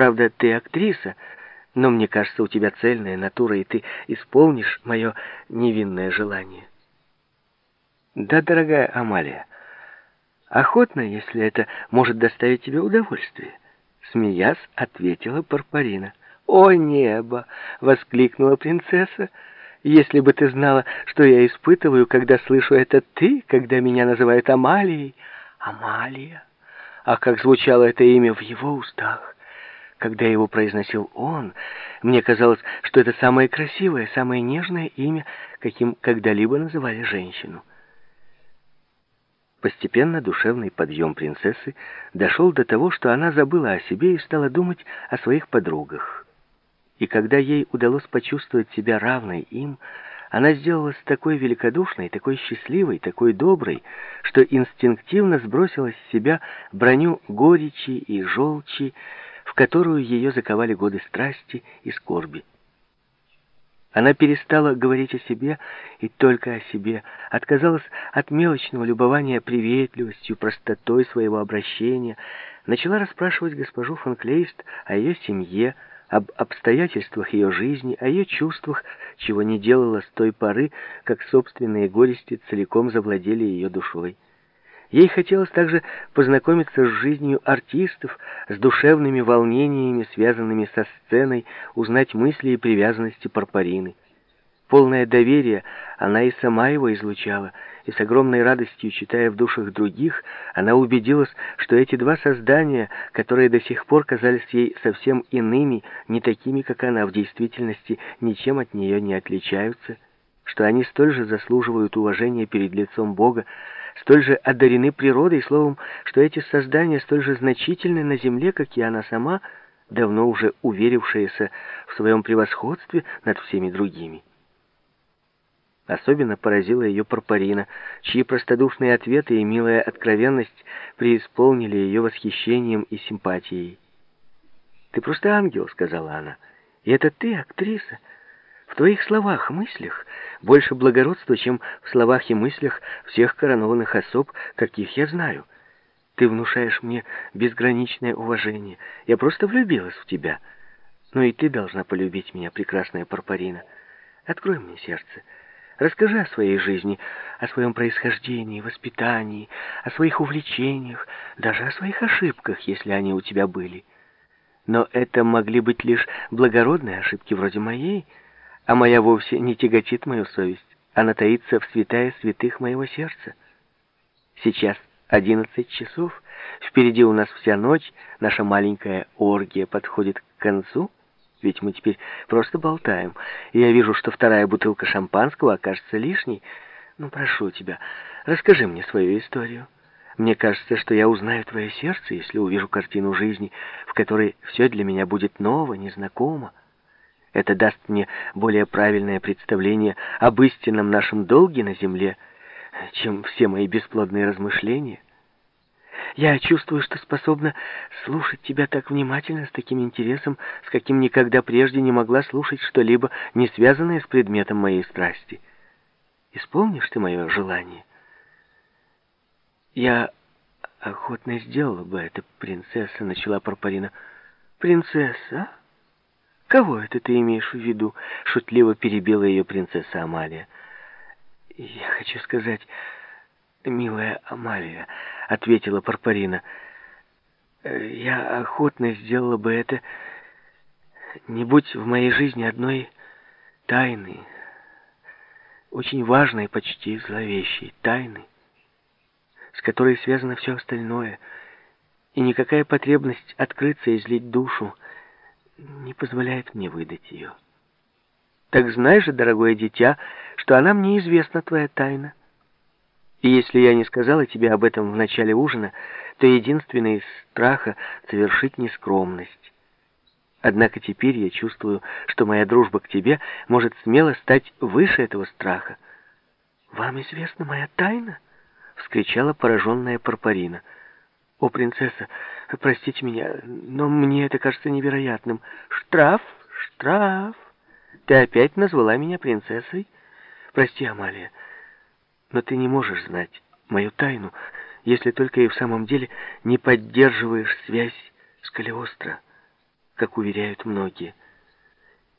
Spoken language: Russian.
Правда, ты актриса, но мне кажется, у тебя цельная натура, и ты исполнишь мое невинное желание. Да, дорогая Амалия, охотно, если это может доставить тебе удовольствие. Смеясь, ответила Парпарина. «О небо!» — воскликнула принцесса. «Если бы ты знала, что я испытываю, когда слышу это ты, когда меня называют Амалией!» «Амалия!» А как звучало это имя в его устах! Когда его произносил он, мне казалось, что это самое красивое, самое нежное имя, каким когда-либо называли женщину. Постепенно душевный подъем принцессы дошел до того, что она забыла о себе и стала думать о своих подругах. И когда ей удалось почувствовать себя равной им, она сделалась такой великодушной, такой счастливой, такой доброй, что инстинктивно сбросила с себя броню горечи и желчи, в которую ее заковали годы страсти и скорби. Она перестала говорить о себе и только о себе, отказалась от мелочного любования приветливостью, простотой своего обращения, начала расспрашивать госпожу фон Клейст о ее семье, об обстоятельствах ее жизни, о ее чувствах, чего не делала с той поры, как собственные горести целиком завладели ее душой. Ей хотелось также познакомиться с жизнью артистов, с душевными волнениями, связанными со сценой, узнать мысли и привязанности Парпарины. Полное доверие она и сама его излучала, и с огромной радостью, читая в душах других, она убедилась, что эти два создания, которые до сих пор казались ей совсем иными, не такими, как она, в действительности ничем от нее не отличаются, что они столь же заслуживают уважения перед лицом Бога, столь же одарены природой, словом, что эти создания столь же значительны на земле, как и она сама, давно уже уверившаяся в своем превосходстве над всеми другими. Особенно поразила ее Парпарина, чьи простодушные ответы и милая откровенность преисполнили ее восхищением и симпатией. «Ты просто ангел», — сказала она, — «и это ты, актриса». В твоих словах, мыслях больше благородства, чем в словах и мыслях всех коронованных особ, каких я знаю. Ты внушаешь мне безграничное уважение. Я просто влюбилась в тебя. Но и ты должна полюбить меня, прекрасная Парпарина. Открой мне сердце. Расскажи о своей жизни, о своем происхождении, воспитании, о своих увлечениях, даже о своих ошибках, если они у тебя были. Но это могли быть лишь благородные ошибки вроде моей — а моя вовсе не тяготит мою совесть. Она таится в святая святых моего сердца. Сейчас одиннадцать часов, впереди у нас вся ночь, наша маленькая оргия подходит к концу, ведь мы теперь просто болтаем, и я вижу, что вторая бутылка шампанского окажется лишней. Ну, прошу тебя, расскажи мне свою историю. Мне кажется, что я узнаю твое сердце, если увижу картину жизни, в которой все для меня будет ново, незнакомо. Это даст мне более правильное представление об истинном нашем долге на земле, чем все мои бесплодные размышления. Я чувствую, что способна слушать тебя так внимательно, с таким интересом, с каким никогда прежде не могла слушать что-либо, не связанное с предметом моей страсти. Исполнишь ты мое желание? Я охотно сделала бы это, принцесса, начала Парпарина. Принцесса? «Кого это ты имеешь в виду?» — шутливо перебила ее принцесса Амалия. «Я хочу сказать, милая Амалия», — ответила Парпарина. «Я охотно сделала бы это, не будь в моей жизни одной тайны, очень важной, почти зловещей тайны, с которой связано все остальное, и никакая потребность открыться и излить душу — не позволяет мне выдать ее. Так знай же, дорогое дитя, что она мне известна, твоя тайна. И если я не сказала тебе об этом в начале ужина, то единственный из страха — совершить нескромность. Однако теперь я чувствую, что моя дружба к тебе может смело стать выше этого страха. «Вам известна моя тайна?» — вскричала пораженная Парпарина — «О, принцесса, простите меня, но мне это кажется невероятным. Штраф, штраф. Ты опять назвала меня принцессой? Прости, Амалия, но ты не можешь знать мою тайну, если только и в самом деле не поддерживаешь связь с Калиостро, как уверяют многие.